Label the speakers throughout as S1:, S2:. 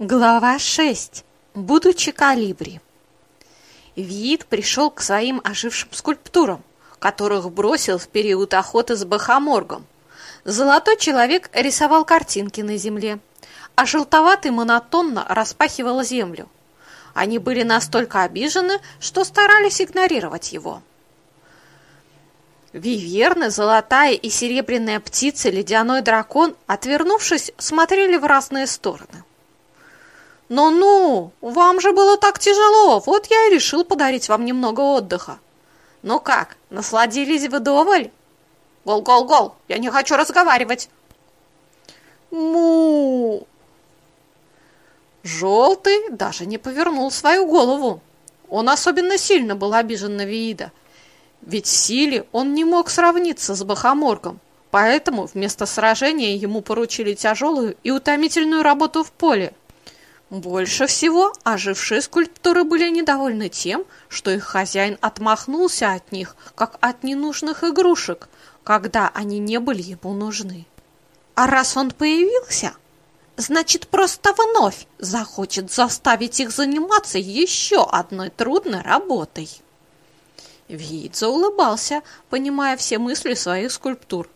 S1: Глава 6. Будучи калибри. Вид пришел к своим ожившим скульптурам, которых бросил в период охоты с бахоморгом. Золотой человек рисовал картинки на земле, а желтоватый монотонно распахивал землю. Они были настолько обижены, что старались игнорировать его. Виверны, золотая и серебряная птица, ледяной дракон, отвернувшись, смотрели в разные стороны. «Ну-ну, вам же было так тяжело, вот я и решил подарить вам немного отдыха. Ну как, насладились вдоволь?» «Гол-гол-гол, я не хочу разговаривать!» «Му!» Желтый даже не повернул свою голову. Он особенно сильно был обижен на Виида – ведь в силе он не мог сравниться с Бахоморгом, поэтому вместо сражения ему поручили тяжелую и утомительную работу в поле. Больше всего ожившие скульптуры были недовольны тем, что их хозяин отмахнулся от них, как от ненужных игрушек, когда они не были ему нужны. А раз он появился, значит просто вновь захочет заставить их заниматься еще одной трудной работой. Виица улыбался, понимая все мысли своих скульптур.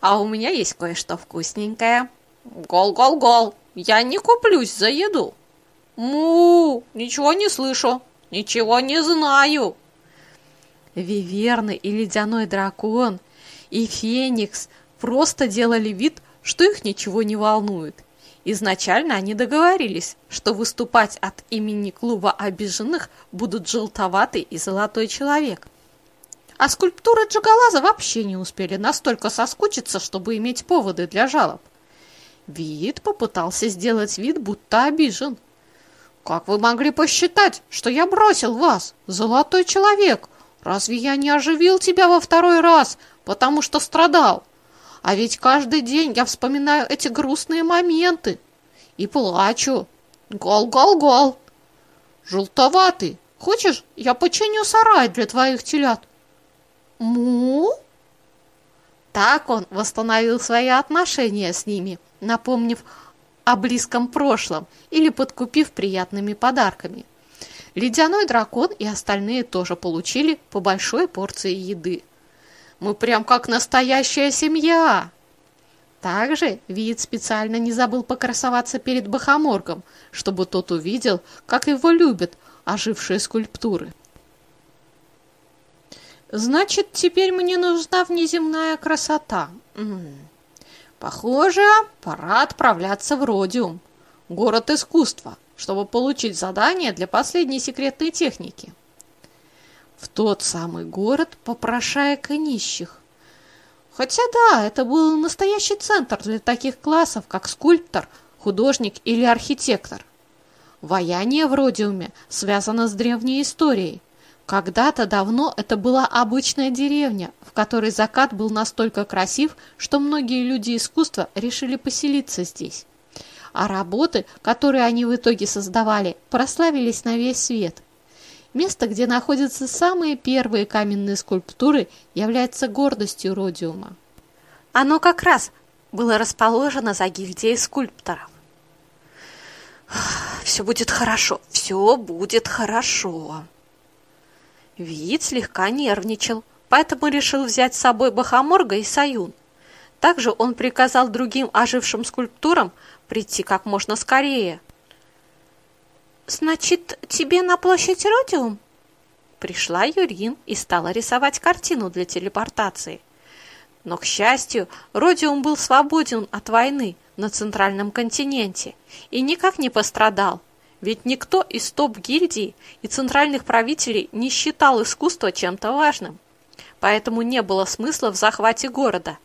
S1: «А у меня есть кое-что вкусненькое». «Гол-гол-гол! Я не куплюсь за еду!» «Му! Ничего не слышу! Ничего не знаю!» Виверны и ледяной дракон, и Феникс просто делали вид, что их ничего не волнует. Изначально они договорились, что выступать от имени клуба обиженных будут желтоватый и золотой человек. А скульптуры Джагалаза вообще не успели настолько соскучиться, чтобы иметь поводы для жалоб. Вид попытался сделать вид, будто обижен. «Как вы могли посчитать, что я бросил вас, золотой человек? Разве я не оживил тебя во второй раз, потому что страдал?» А ведь каждый день я вспоминаю эти грустные моменты и плачу. Гол-гол-гол. Желтоватый, хочешь, я починю сарай для твоих телят? Му? Так он восстановил свои отношения с ними, напомнив о близком прошлом или подкупив приятными подарками. Ледяной дракон и остальные тоже получили по большой порции еды. Мы прям как настоящая семья. Также вид специально не забыл покрасоваться перед Бахоморгом, чтобы тот увидел, как его любят ожившие скульптуры. Значит, теперь мне нужна внеземная красота. -м. Похоже, пора отправляться в Родиум, город искусства, чтобы получить задание для последней секретной техники в тот самый город попрошаек и нищих. Хотя да, это был настоящий центр для таких классов, как скульптор, художник или архитектор. Ваяние в Родиуме связано с древней историей. Когда-то давно это была обычная деревня, в которой закат был настолько красив, что многие люди искусства решили поселиться здесь. А работы, которые они в итоге создавали, прославились на весь свет – Место, где находятся самые первые каменные скульптуры, является гордостью Родиума. Оно как раз было расположено за гильдией скульпторов. «Все будет хорошо, все будет хорошо». Вид слегка нервничал, поэтому решил взять с собой Бахоморга и Саюн. Также он приказал другим ожившим скульптурам прийти как можно скорее – «Значит, тебе на площадь Родиум?» Пришла Юрин и стала рисовать картину для телепортации. Но, к счастью, Родиум был свободен от войны на центральном континенте и никак не пострадал, ведь никто из топ-гильдий и центральных правителей не считал искусство чем-то важным. Поэтому не было смысла в захвате города,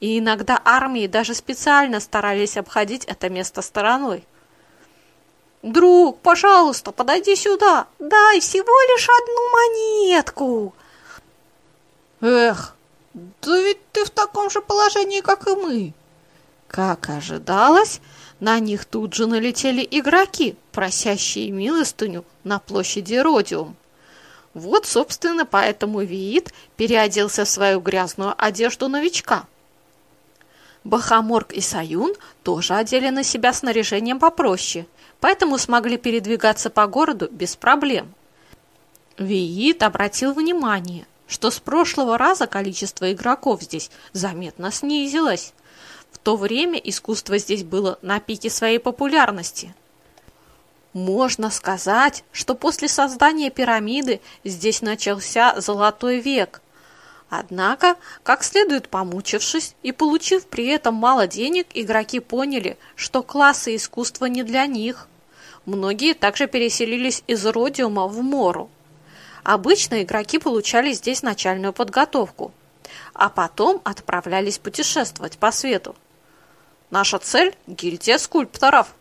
S1: и иногда армии даже специально старались обходить это место стороной. «Друг, пожалуйста, подойди сюда, дай всего лишь одну монетку!» «Эх, да ведь ты в таком же положении, как и мы!» Как ожидалось, на них тут же налетели игроки, просящие милостыню на площади Родиум. Вот, собственно, поэтому Виит переоделся в свою грязную одежду новичка. Бахаморг и Саюн тоже одели на себя снаряжением попроще, поэтому смогли передвигаться по городу без проблем. Виит обратил внимание, что с прошлого раза количество игроков здесь заметно снизилось. То время искусство здесь было на пике своей популярности. Можно сказать, что после создания пирамиды здесь начался золотой век – Однако, как следует помучившись и получив при этом мало денег, игроки поняли, что классы искусства не для них. Многие также переселились из Родиума в Мору. Обычно игроки получали здесь начальную подготовку, а потом отправлялись путешествовать по свету. Наша цель – гильдия скульпторов.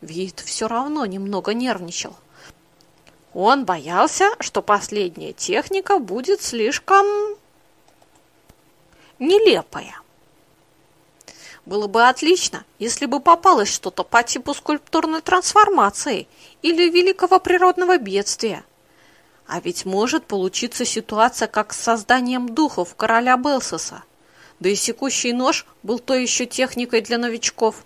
S1: Вид все равно немного нервничал. Он боялся, что последняя техника будет слишком нелепая. Было бы отлично, если бы попалось что-то по типу скульптурной трансформации или великого природного бедствия. А ведь может получиться ситуация, как с созданием духов короля Белсоса. Да и секущий нож был то еще техникой для новичков.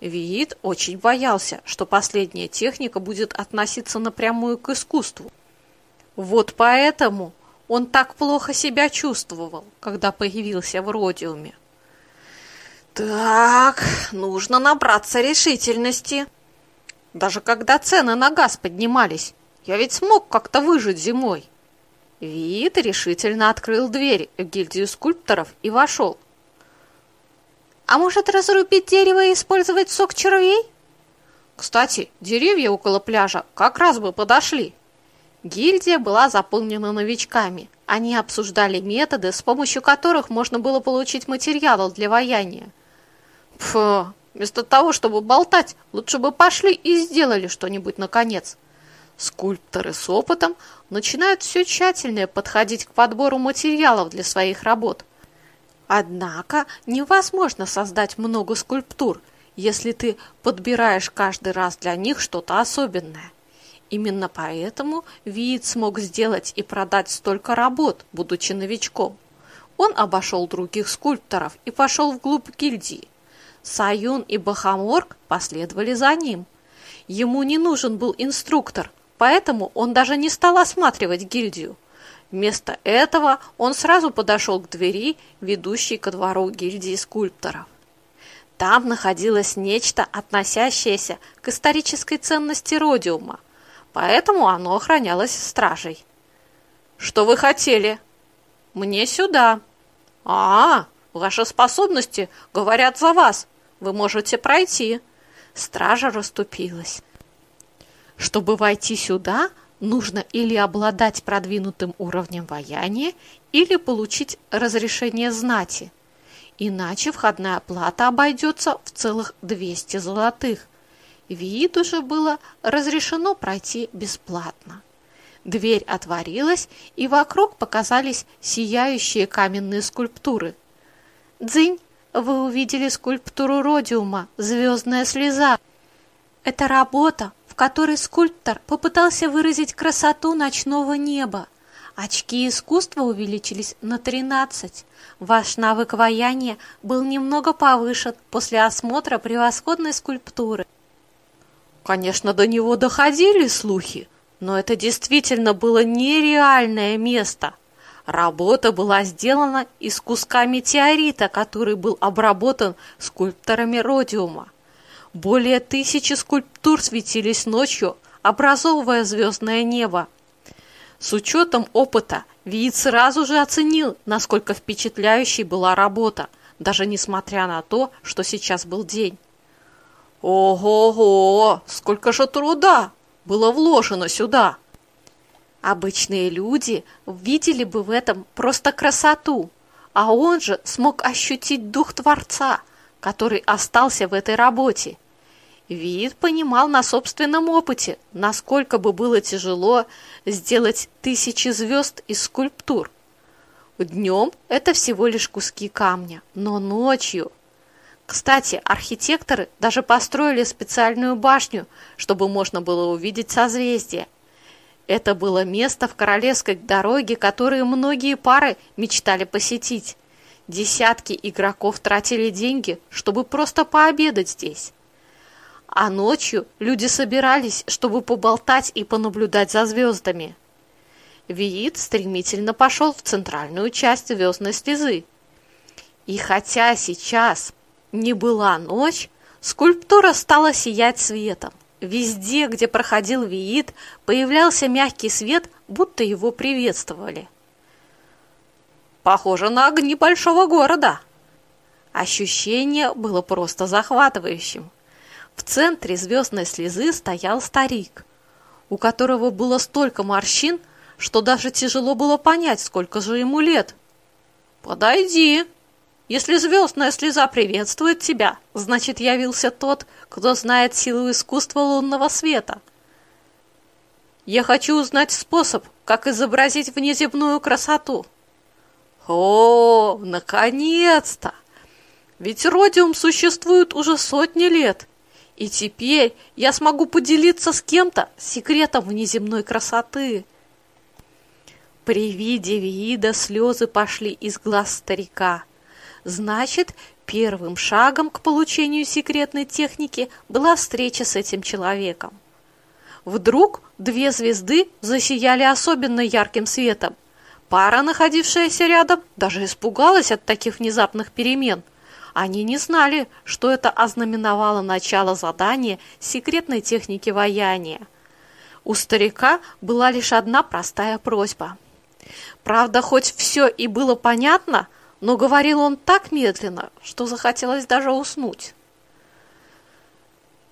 S1: Виит очень боялся, что последняя техника будет относиться напрямую к искусству. Вот поэтому он так плохо себя чувствовал, когда появился в Родиуме. Так, нужно набраться решительности. Даже когда цены на газ поднимались, я ведь смог как-то выжить зимой. Вид решительно открыл дверь в гильдию скульпторов и вошел. А может разрубить дерево и использовать сок червей? Кстати, деревья около пляжа как раз бы подошли. Гильдия была заполнена новичками. Они обсуждали методы, с помощью которых можно было получить материалы для ваяния. Фу, вместо того, чтобы болтать, лучше бы пошли и сделали что-нибудь наконец. Скульпторы с опытом начинают все тщательнее подходить к подбору материалов для своих работ. Однако невозможно создать много скульптур, если ты подбираешь каждый раз для них что-то особенное. Именно поэтому Виит смог сделать и продать столько работ, будучи новичком. Он обошел других скульпторов и пошел вглубь гильдии. Саюн и Бахаморг последовали за ним. Ему не нужен был инструктор, поэтому он даже не стал осматривать гильдию. Вместо этого он сразу подошел к двери, ведущей ко двору гильдии скульпторов. Там находилось нечто, относящееся к исторической ценности Родиума – поэтому оно охранялось стражей. «Что вы хотели?» «Мне сюда». «А, ваши способности говорят за вас. Вы можете пройти». Стража расступилась. Чтобы войти сюда, нужно или обладать продвинутым уровнем вояния, или получить разрешение знати. Иначе входная плата обойдется в целых 200 золотых. Виду же было разрешено пройти бесплатно. Дверь отворилась, и вокруг показались сияющие каменные скульптуры. «Дзынь, вы увидели скульптуру Родиума «Звездная слеза». Это работа, в которой скульптор попытался выразить красоту ночного неба. Очки искусства увеличились на 13. Ваш навык ваяния был немного повышен после осмотра превосходной скульптуры. Конечно, до него доходили слухи, но это действительно было нереальное место. Работа была сделана из куска метеорита, который был обработан скульпторами Родиума. Более тысячи скульптур светились ночью, образовывая звездное небо. С учетом опыта Виит сразу же оценил, насколько впечатляющей была работа, даже несмотря на то, что сейчас был день. Ого-го, сколько же труда было вложено сюда! Обычные люди видели бы в этом просто красоту, а он же смог ощутить дух Творца, который остался в этой работе. Вид понимал на собственном опыте, насколько бы было тяжело сделать тысячи звезд из скульптур. Днем это всего лишь куски камня, но ночью кстати, архитекторы даже построили специальную башню, чтобы можно было увидеть созвездие. Это было место в Королевской дороге, которое многие пары мечтали посетить. Десятки игроков тратили деньги, чтобы просто пообедать здесь. А ночью люди собирались, чтобы поболтать и понаблюдать за звездами. Виит стремительно пошел в центральную часть звездной слезы. И хотя сейчас не была ночь, скульптура стала сиять светом. Везде, где проходил Виит, появлялся мягкий свет, будто его приветствовали. Похоже на огни большого города. Ощущение было просто захватывающим. В центре звездной слезы стоял старик, у которого было столько морщин, что даже тяжело было понять, сколько же ему лет. «Подойди!» Если звездная слеза приветствует тебя, значит, явился тот, кто знает силу искусства лунного света. Я хочу узнать способ, как изобразить внеземную красоту. О, наконец-то! Ведь Родиум существует уже сотни лет, и теперь я смогу поделиться с кем-то секретом внеземной красоты. При виде вида слезы пошли из глаз старика. Значит, первым шагом к получению секретной техники была встреча с этим человеком. Вдруг две звезды засияли особенно ярким светом. Пара, находившаяся рядом, даже испугалась от таких внезапных перемен. Они не знали, что это ознаменовало начало задания секретной техники ваяния. У старика была лишь одна простая просьба. Правда, хоть все и было понятно – но говорил он так медленно, что захотелось даже уснуть.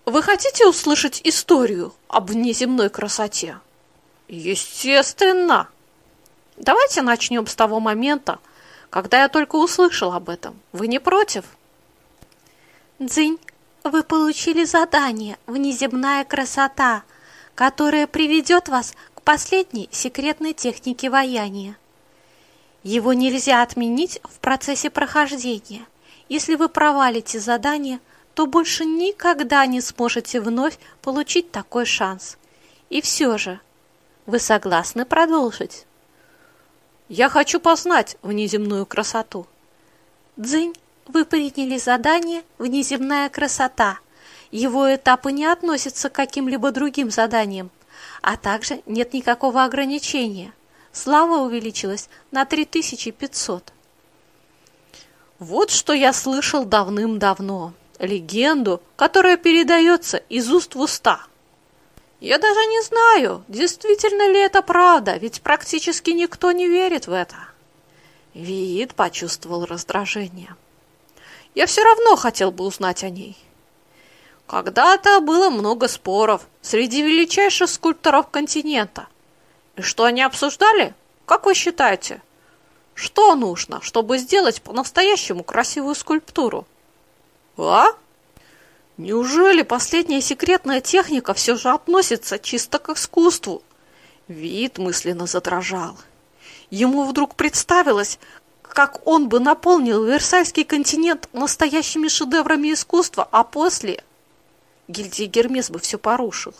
S1: Вы хотите услышать историю об внеземной красоте? Естественно. Давайте начнем с того момента, когда я только услышал об этом. Вы не против?
S2: Дзинь, вы получили задание «Внеземная красота», которое приведет вас к последней секретной технике ваяния. Его нельзя отменить в процессе прохождения. Если вы провалите задание, то больше никогда не сможете вновь получить такой шанс. И все же, вы согласны продолжить?
S1: Я хочу познать внеземную красоту.
S2: Дзынь, вы приняли задание «Внеземная красота». Его этапы не относятся к каким-либо другим заданиям, а также нет никакого ограничения – Слава увеличилась на 3500.
S1: Вот что я слышал давным-давно. Легенду, которая передается из уст в уста. Я даже не знаю, действительно ли это правда, ведь практически никто не верит в это. Виит почувствовал раздражение. Я все равно хотел бы узнать о ней. Когда-то было много споров среди величайших скульпторов континента – и что они обсуждали? Как вы считаете? Что нужно, чтобы сделать по-настоящему красивую скульптуру? А? Неужели последняя секретная техника все же относится чисто к искусству? Вид мысленно задрожал. Ему вдруг представилось, как он бы наполнил Версальский континент настоящими шедеврами искусства, а после гильдия Гермес бы все порушила.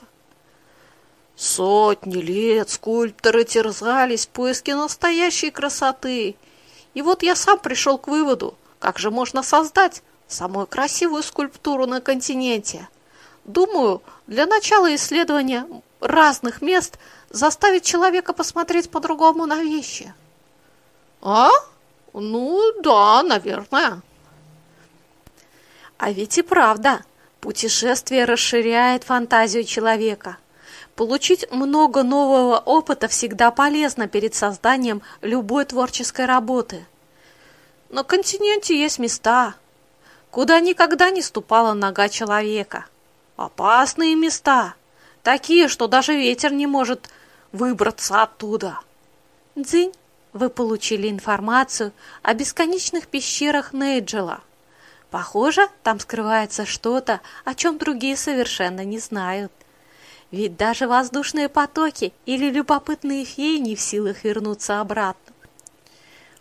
S1: Сотни лет скульпторы терзались в поиске настоящей красоты. И вот я сам пришел к выводу, как же можно создать самую красивую скульптуру на континенте. Думаю, для начала исследования разных мест заставить человека посмотреть по-другому на вещи. А? Ну, да, наверное.
S2: А ведь и правда, путешествие расширяет фантазию человека – Получить много нового опыта всегда полезно перед созданием любой творческой работы.
S1: На континенте есть места, куда никогда не ступала нога человека. Опасные места, такие, что даже ветер не может выбраться оттуда.
S2: Дзинь, вы получили информацию о бесконечных пещерах Нейджела. Похоже, там скрывается что-то, о чем другие совершенно не знают. Ведь даже воздушные потоки или любопытные феи не в силах вернуться обратно.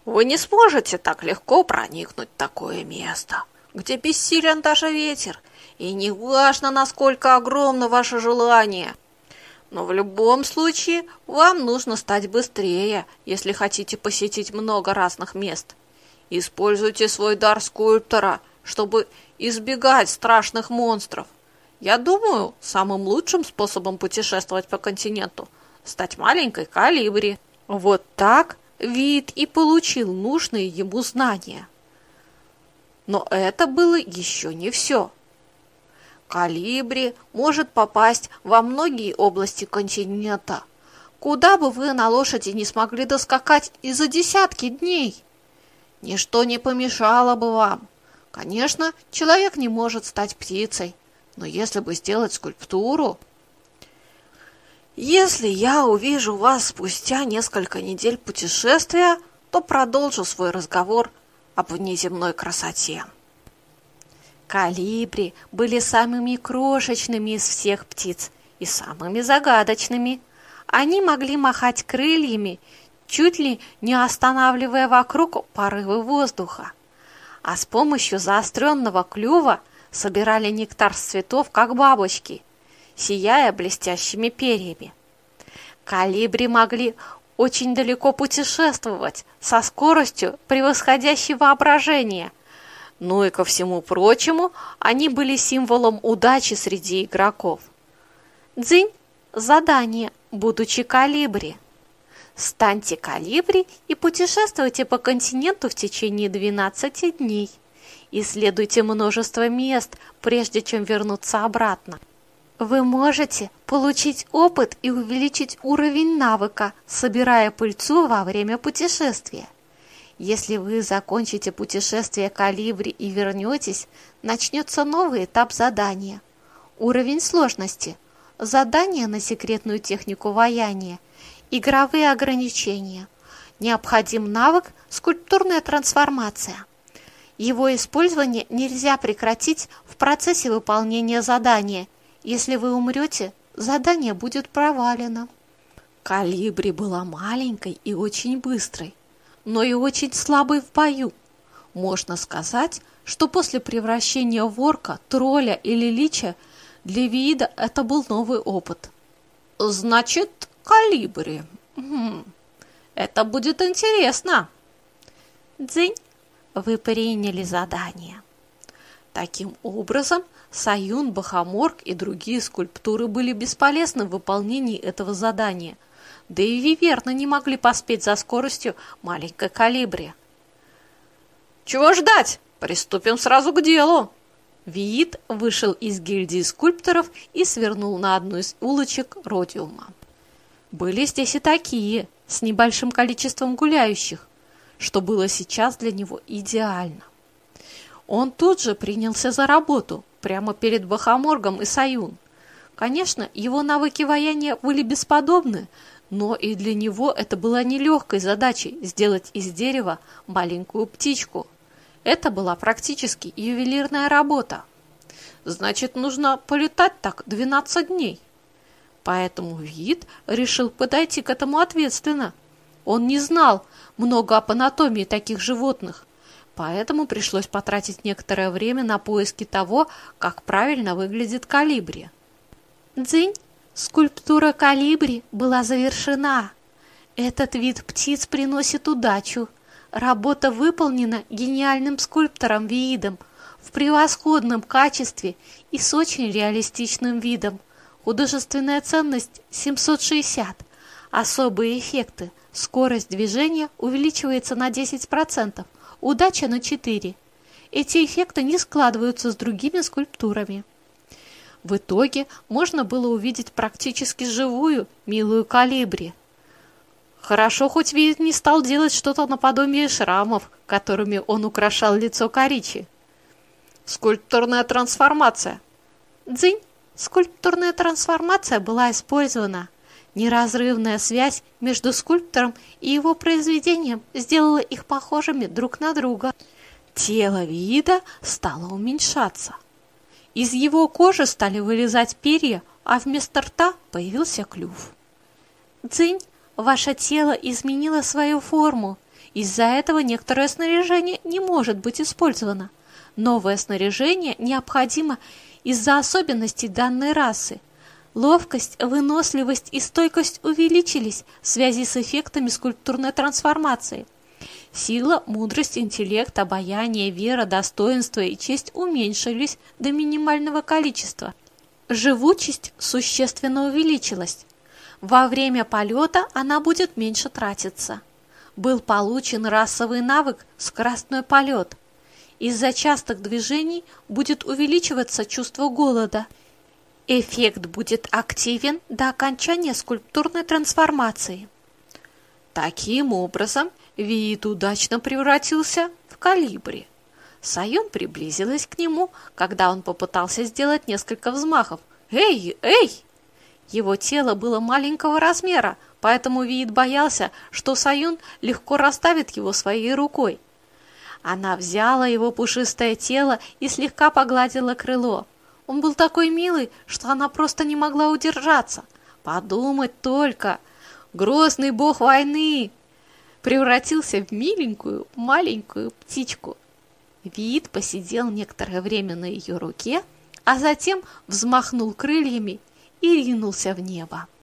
S1: Вы не сможете так легко проникнуть в такое место, где бессилен даже ветер, и не важно, насколько огромно ваше желание. Но в любом случае вам нужно стать быстрее, если хотите посетить много разных мест. Используйте свой дар скульптора, чтобы избегать страшных монстров. Я думаю, самым лучшим способом путешествовать по континенту – стать маленькой калибри. Вот так вид и получил нужные ему знания. Но это было еще не все. Калибри может попасть во многие области континента, куда бы вы на лошади не смогли доскакать и за десятки дней. Ничто не помешало бы вам. Конечно, человек не может стать птицей, но если бы сделать скульптуру... Если я увижу вас спустя несколько недель путешествия, то продолжу свой разговор об внеземной красоте.
S2: Калибри были самыми крошечными из всех птиц и самыми загадочными. Они могли махать крыльями, чуть ли не останавливая вокруг порывы воздуха. А с помощью заостренного клюва собирали нектар с цветов, как бабочки, сияя блестящими перьями. Калибри могли очень далеко путешествовать, со скоростью, превосходящей воображение. Ну и ко всему прочему, они были символом удачи среди игроков. Дзынь – задание, будучи калибри. Станьте калибри и путешествуйте по континенту в течение 12 дней. Исследуйте множество мест, прежде чем вернуться обратно. Вы можете получить опыт и увеличить уровень навыка, собирая пыльцу во время путешествия. Если вы закончите путешествие калибри и вернетесь, начнется новый этап задания. Уровень сложности. Задание на секретную технику ваяния. Игровые ограничения. Необходим навык скульптурная трансформация. Его использование нельзя прекратить в процессе выполнения задания – если вы умрете, задание будет провалено. Калибри была маленькой и очень быстрой, но и очень слабой в бою. Можно сказать, что после превращения в орка, тролля или лича для Виида это был новый опыт. Значит, калибри. Это будет интересно. Дзынь, вы приняли задание. Таким образом, Саюн, Бахаморг и другие скульптуры были бесполезны в выполнении этого задания, да и Виверны не могли поспеть за скоростью маленькой калибри.
S1: «Чего ждать? Приступим сразу к делу!»
S2: Виит вышел из гильдии скульпторов и свернул на одну из улочек Родиума. Были здесь и такие, с небольшим количеством гуляющих, что было сейчас для него идеально. Он тут же принялся за работу, прямо перед Бахаморгом и Саюн. Конечно, его навыки вояния были бесподобны, но и для него это была нелегкой задачей сделать из дерева маленькую птичку. Это была практически ювелирная работа. Значит, нужно полетать так 12 дней. Поэтому Вид решил подойти к этому ответственно. Он не знал много об анатомии таких животных, Поэтому пришлось потратить некоторое время на поиски того, как правильно выглядит калибри. Дзынь, скульптура калибри была завершена. Этот вид птиц приносит удачу. Работа выполнена гениальным скульптором Виидом в превосходном качестве и с очень реалистичным видом. Художественная ценность 760. Особые эффекты. Скорость движения увеличивается на 10%. Удача на 4. Эти эффекты не складываются с другими скульптурами. В итоге можно было увидеть практически живую, милую калибри. Хорошо, хоть Вид не стал делать что-то наподобие шрамов, которыми он украшал лицо Коричи. Скульптурная трансформация. Дзынь! Скульптурная трансформация была использована. Неразрывная связь между скульптором и его произведением сделала их похожими друг на друга. Тело вида стало уменьшаться. Из его кожи стали вылезать перья, а вместо рта появился клюв. Дзынь, ваше тело изменило свою форму. Из-за этого некоторое снаряжение не может быть использовано. Новое снаряжение необходимо из-за особенностей данной расы – Ловкость, выносливость и стойкость увеличились в связи с эффектами скульптурной трансформации. Сила, мудрость, интеллект, обаяние, вера, достоинство и честь уменьшились до минимального количества. Живучесть существенно увеличилась. Во время полета она будет меньше тратиться. Был получен расовый навык «скоростной полет». Из-за частых движений будет увеличиваться чувство голода. Эффект будет активен до окончания скульптурной трансформации. Таким образом, вид удачно превратился в калибри. Сайон приблизилась к нему, когда он попытался сделать несколько взмахов. «Эй, эй!» Его тело было маленького размера, поэтому Виит боялся, что Саюн легко расставит его своей рукой. Она взяла его пушистое тело и слегка погладила крыло. Он был такой милый, что она просто не могла удержаться. Подумать только! Грозный бог войны превратился в миленькую маленькую птичку. Вид посидел некоторое время на ее руке, а затем взмахнул крыльями и ринулся в небо.